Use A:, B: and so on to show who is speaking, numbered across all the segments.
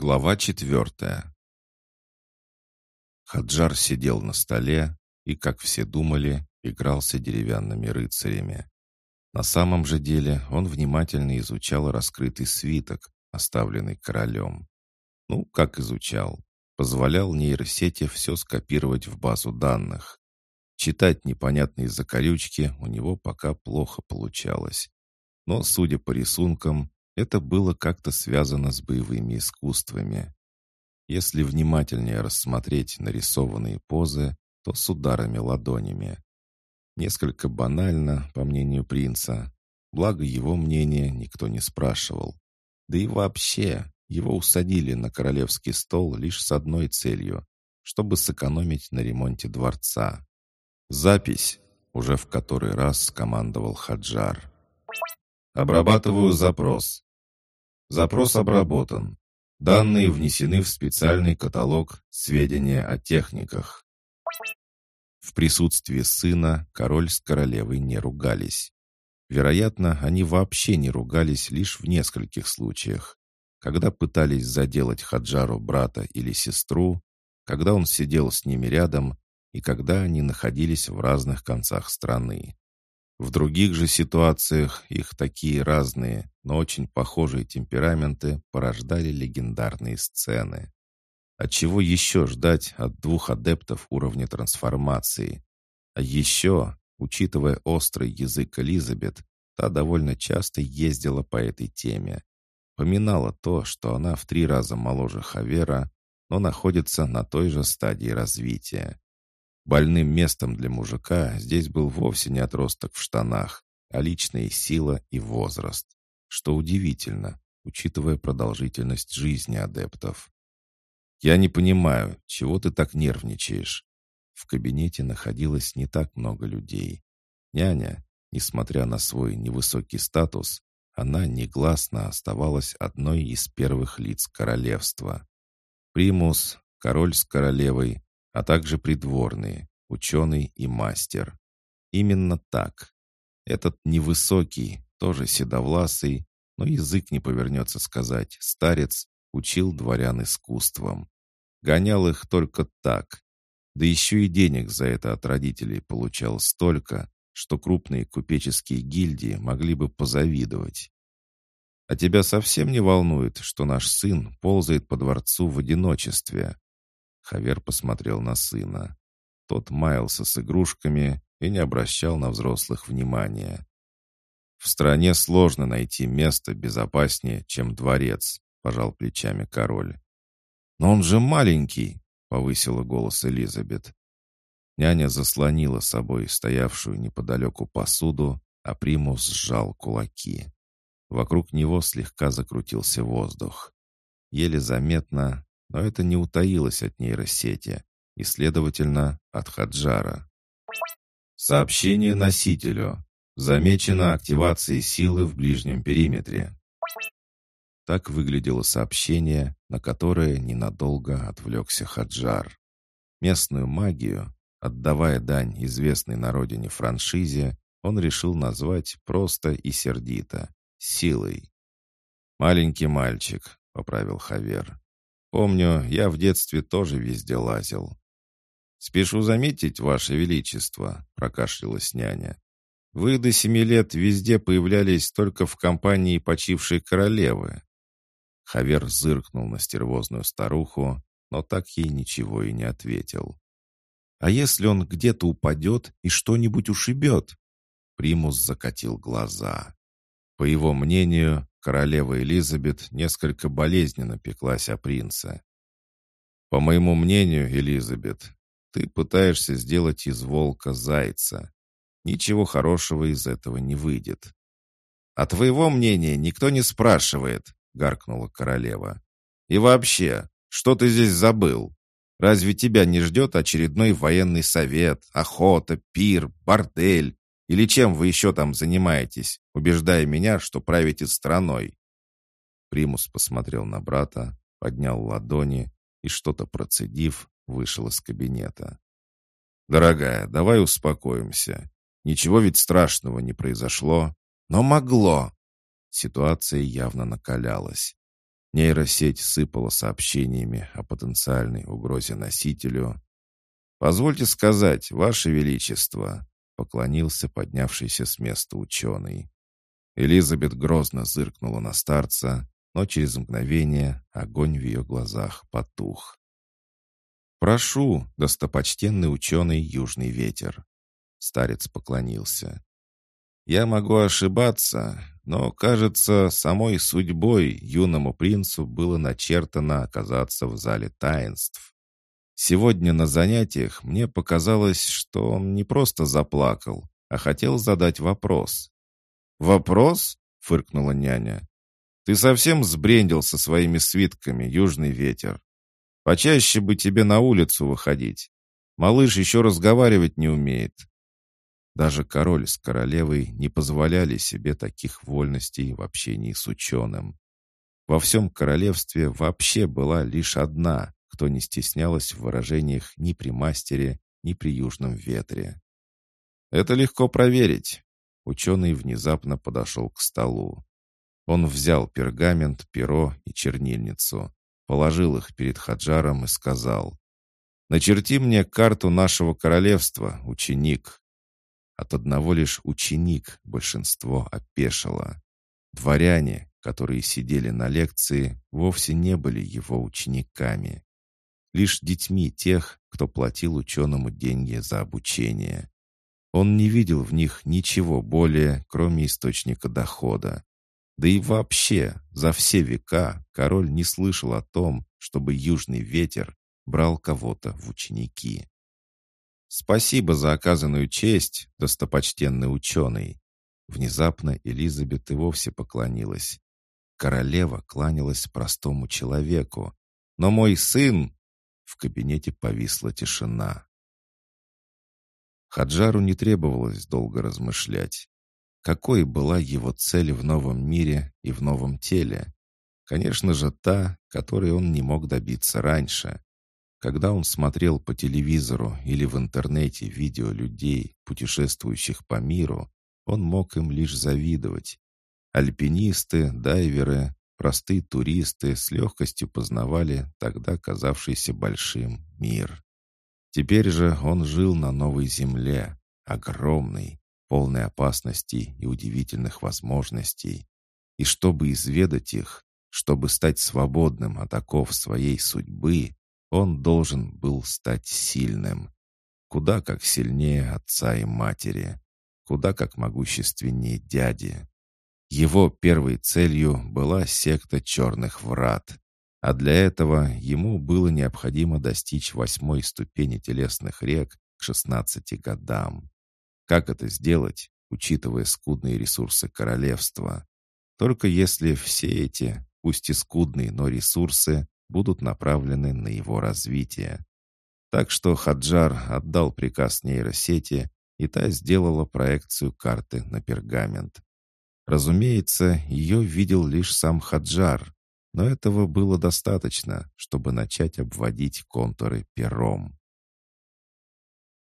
A: Глава четвертая. Хаджар сидел на столе и, как все думали, игрался деревянными рыцарями. На самом же деле он внимательно изучал раскрытый свиток, оставленный королем. Ну, как изучал. Позволял нейросети все скопировать в базу данных. Читать непонятные закорючки у него пока плохо получалось. Но, судя по рисункам, это было как-то связано с боевыми искусствами. Если внимательнее рассмотреть нарисованные позы, то с ударами ладонями. Несколько банально, по мнению принца, благо его мнения никто не спрашивал. Да и вообще, его усадили на королевский стол лишь с одной целью, чтобы сэкономить на ремонте дворца. «Запись!» — уже в который раз скомандовал Хаджар. «Обрабатываю запрос. Запрос обработан. Данные внесены в специальный каталог «Сведения о техниках». В присутствии сына король с королевой не ругались. Вероятно, они вообще не ругались лишь в нескольких случаях. Когда пытались заделать Хаджару брата или сестру, когда он сидел с ними рядом и когда они находились в разных концах страны. В других же ситуациях их такие разные, но очень похожие темпераменты порождали легендарные сцены. А чего еще ждать от двух адептов уровня трансформации? А еще, учитывая острый язык Элизабет, та довольно часто ездила по этой теме. Поминала то, что она в три раза моложе Хавера, но находится на той же стадии развития. Больным местом для мужика здесь был вовсе не отросток в штанах, а личная сила и возраст. Что удивительно, учитывая продолжительность жизни адептов. «Я не понимаю, чего ты так нервничаешь?» В кабинете находилось не так много людей. Няня, несмотря на свой невысокий статус, она негласно оставалась одной из первых лиц королевства. Примус, король с королевой, а также придворные, ученый и мастер. Именно так. Этот невысокий, тоже седовласый, но язык не повернется сказать, старец учил дворян искусствам. Гонял их только так. Да еще и денег за это от родителей получал столько, что крупные купеческие гильдии могли бы позавидовать. А тебя совсем не волнует, что наш сын ползает по дворцу в одиночестве?» Хавер посмотрел на сына. Тот маялся с игрушками и не обращал на взрослых внимания. «В стране сложно найти место безопаснее, чем дворец», — пожал плечами король. «Но он же маленький», — повысила голос Элизабет. Няня заслонила собой стоявшую неподалеку посуду, а Примус сжал кулаки. Вокруг него слегка закрутился воздух. Еле заметно, но это не утаилось от нейросети и, следовательно, от Хаджара. Сообщение носителю. Замечена активация силы в ближнем периметре. Так выглядело сообщение, на которое ненадолго отвлекся Хаджар. Местную магию, отдавая дань известной на родине франшизе, он решил назвать просто и сердито — силой. «Маленький мальчик», — поправил Хавер. Помню, я в детстве тоже везде лазил. «Спешу заметить, Ваше Величество», — прокашлялась няня. «Вы до семи лет везде появлялись только в компании почившей королевы». Хавер зыркнул на стервозную старуху, но так ей ничего и не ответил. «А если он где-то упадет и что-нибудь ушибет?» Примус закатил глаза. По его мнению, королева Элизабет несколько болезненно пеклась о принце. «По моему мнению, Элизабет, ты пытаешься сделать из волка зайца. Ничего хорошего из этого не выйдет». «А твоего мнения никто не спрашивает», — гаркнула королева. «И вообще, что ты здесь забыл? Разве тебя не ждет очередной военный совет, охота, пир, бордель или чем вы еще там занимаетесь, убеждая меня, что правите страной?» Примус посмотрел на брата, поднял ладони и, что-то процедив, вышел из кабинета. «Дорогая, давай успокоимся. Ничего ведь страшного не произошло, но могло». Ситуация явно накалялась. Нейросеть сыпала сообщениями о потенциальной угрозе носителю. «Позвольте сказать, Ваше Величество», — поклонился поднявшийся с места ученый. Элизабет грозно зыркнула на старца, но через мгновение огонь в ее глазах потух. «Прошу, достопочтенный ученый Южный ветер!» Старец поклонился. «Я могу ошибаться, но, кажется, самой судьбой юному принцу было начертано оказаться в зале таинств. Сегодня на занятиях мне показалось, что он не просто заплакал, а хотел задать вопрос. «Вопрос?» — фыркнула няня. «Ты совсем сбрендил со своими свитками, южный ветер. Почаще бы тебе на улицу выходить. Малыш еще разговаривать не умеет». Даже король с королевой не позволяли себе таких вольностей в общении с ученым. Во всем королевстве вообще была лишь одна, кто не стеснялась в выражениях ни при мастере, ни при южном ветре. «Это легко проверить. Ученый внезапно подошел к столу. Он взял пергамент, перо и чернильницу, положил их перед Хаджаром и сказал, «Начерти мне карту нашего королевства, ученик». От одного лишь ученик большинство опешило. Дворяне, которые сидели на лекции, вовсе не были его учениками. Лишь детьми тех, кто платил ученому деньги за обучение. Он не видел в них ничего более, кроме источника дохода. Да и вообще, за все века король не слышал о том, чтобы южный ветер брал кого-то в ученики. «Спасибо за оказанную честь, достопочтенный ученый!» Внезапно Элизабет и вовсе поклонилась. Королева кланялась простому человеку. «Но мой сын...» В кабинете повисла тишина. Хаджару не требовалось долго размышлять. Какой была его цель в новом мире и в новом теле? Конечно же, та, которой он не мог добиться раньше. Когда он смотрел по телевизору или в интернете видео людей, путешествующих по миру, он мог им лишь завидовать. Альпинисты, дайверы, простые туристы с легкостью познавали тогда казавшийся большим мир. Теперь же он жил на новой земле, огромной, полной опасностей и удивительных возможностей. И чтобы изведать их, чтобы стать свободным от оков своей судьбы, он должен был стать сильным. Куда как сильнее отца и матери, куда как могущественнее дяди. Его первой целью была секта черных врат, а для этого ему было необходимо достичь восьмой ступени телесных рек к 16 годам. Как это сделать, учитывая скудные ресурсы королевства? Только если все эти, пусть и скудные, но ресурсы, будут направлены на его развитие. Так что Хаджар отдал приказ нейросети, и та сделала проекцию карты на пергамент. Разумеется, ее видел лишь сам Хаджар, но этого было достаточно, чтобы начать обводить контуры пером.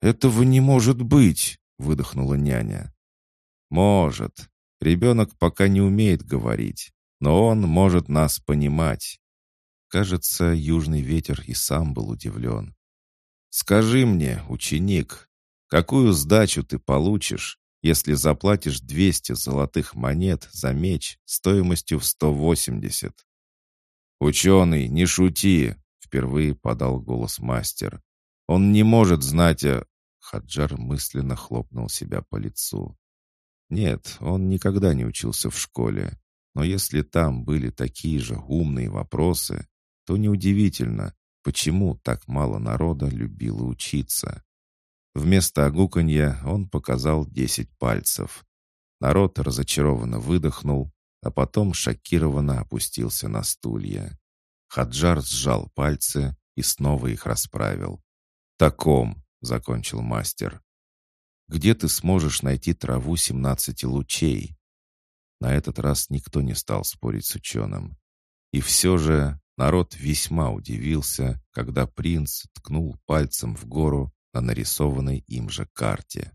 A: «Этого не может быть!» — выдохнула няня. «Может. Ребенок пока не умеет говорить, но он может нас понимать». Кажется, южный ветер и сам был удивлен. «Скажи мне, ученик, какую сдачу ты получишь, если заплатишь 200 золотых монет за меч стоимостью в 180?» «Ученый, не шути!» — впервые подал голос мастер. «Он не может знать о...» Хаджар мысленно хлопнул себя по лицу. Нет, он никогда не учился в школе. Но если там были такие же умные вопросы, то неудивительно, почему так мало народа любило учиться. Вместо огуканья он показал десять пальцев. Народ разочарованно выдохнул, а потом шокированно опустился на стулья. Хаджар сжал пальцы и снова их расправил. «Таком», — закончил мастер. «Где ты сможешь найти траву семнадцати лучей?» На этот раз никто не стал спорить с ученым. И все же народ весьма удивился, когда принц ткнул пальцем в гору на нарисованной им же карте.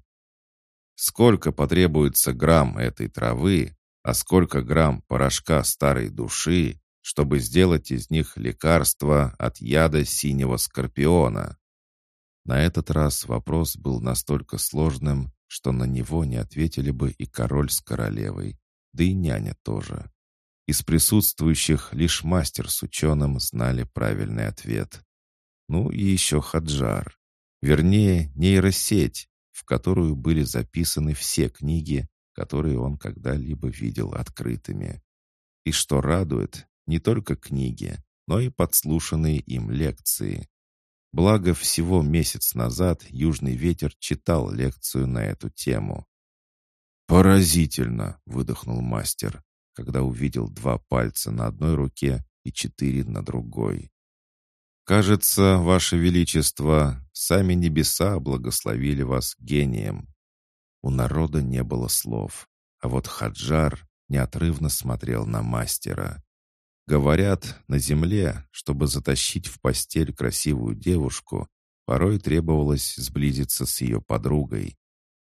A: «Сколько потребуется грамм этой травы, а сколько грамм порошка старой души, чтобы сделать из них лекарство от яда синего скорпиона. На этот раз вопрос был настолько сложным, что на него не ответили бы и король с королевой, да и няня тоже. Из присутствующих лишь мастер с ученым знали правильный ответ. Ну и еще Хаджар. Вернее, нейросеть, в которую были записаны все книги, которые он когда-либо видел открытыми. И что радует, не только книги, но и подслушанные им лекции. Благо, всего месяц назад Южный ветер читал лекцию на эту тему. «Поразительно!» — выдохнул мастер, когда увидел два пальца на одной руке и четыре на другой. «Кажется, Ваше Величество, сами небеса благословили вас гением». У народа не было слов, а вот Хаджар неотрывно смотрел на мастера. Говорят, на земле, чтобы затащить в постель красивую девушку, порой требовалось сблизиться с ее подругой.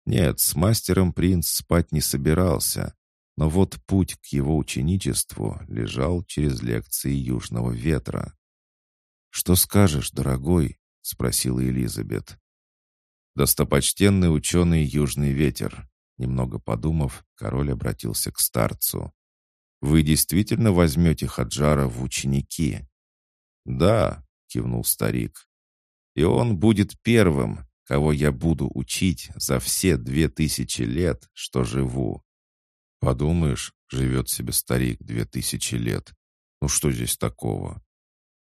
A: Нет, с мастером принц спать не собирался, но вот путь к его ученичеству лежал через лекции Южного ветра. «Что скажешь, дорогой?» — спросила Элизабет. «Достопочтенный ученый Южный ветер», немного подумав, король обратился к старцу. «Вы действительно возьмете Хаджара в ученики?» «Да», — кивнул старик. «И он будет первым, кого я буду учить за все две тысячи лет, что живу». «Подумаешь, живет себе старик две тысячи лет. Ну что здесь такого?»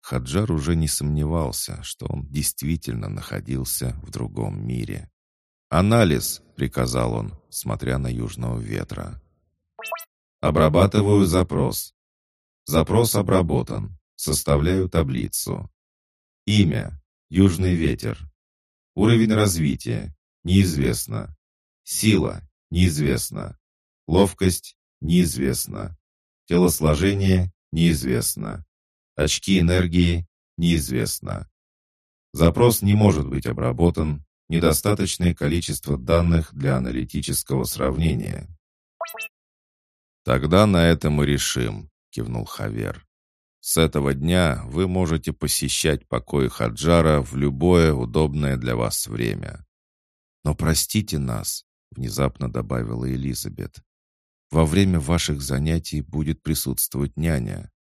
A: Хаджар уже не сомневался, что он действительно находился в другом мире. «Анализ!» — приказал он, смотря на южного ветра. «Обрабатываю запрос. Запрос обработан. Составляю таблицу. Имя — Южный ветер. Уровень развития — неизвестно. Сила — неизвестно. Ловкость — неизвестно. Телосложение — неизвестно. Очки энергии — неизвестно. Запрос не может быть обработан. Недостаточное количество данных для аналитического сравнения. «Тогда на этом и решим», — кивнул Хавер. «С этого дня вы можете посещать покой Хаджара в любое удобное для вас время». «Но простите нас», — внезапно добавила Элизабет. «Во время ваших занятий будет присутствовать няня.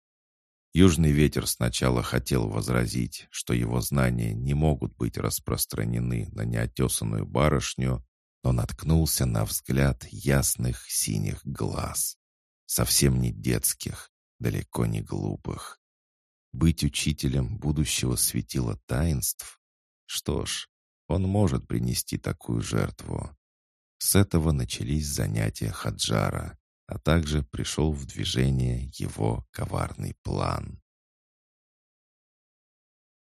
A: Южный ветер сначала хотел возразить, что его знания не могут быть распространены на неотесанную барышню, но наткнулся на взгляд ясных синих глаз. Совсем не детских, далеко не глупых. Быть учителем будущего светила таинств? Что ж, он может принести такую жертву. С этого начались занятия Хаджара а также пришел в движение его коварный план.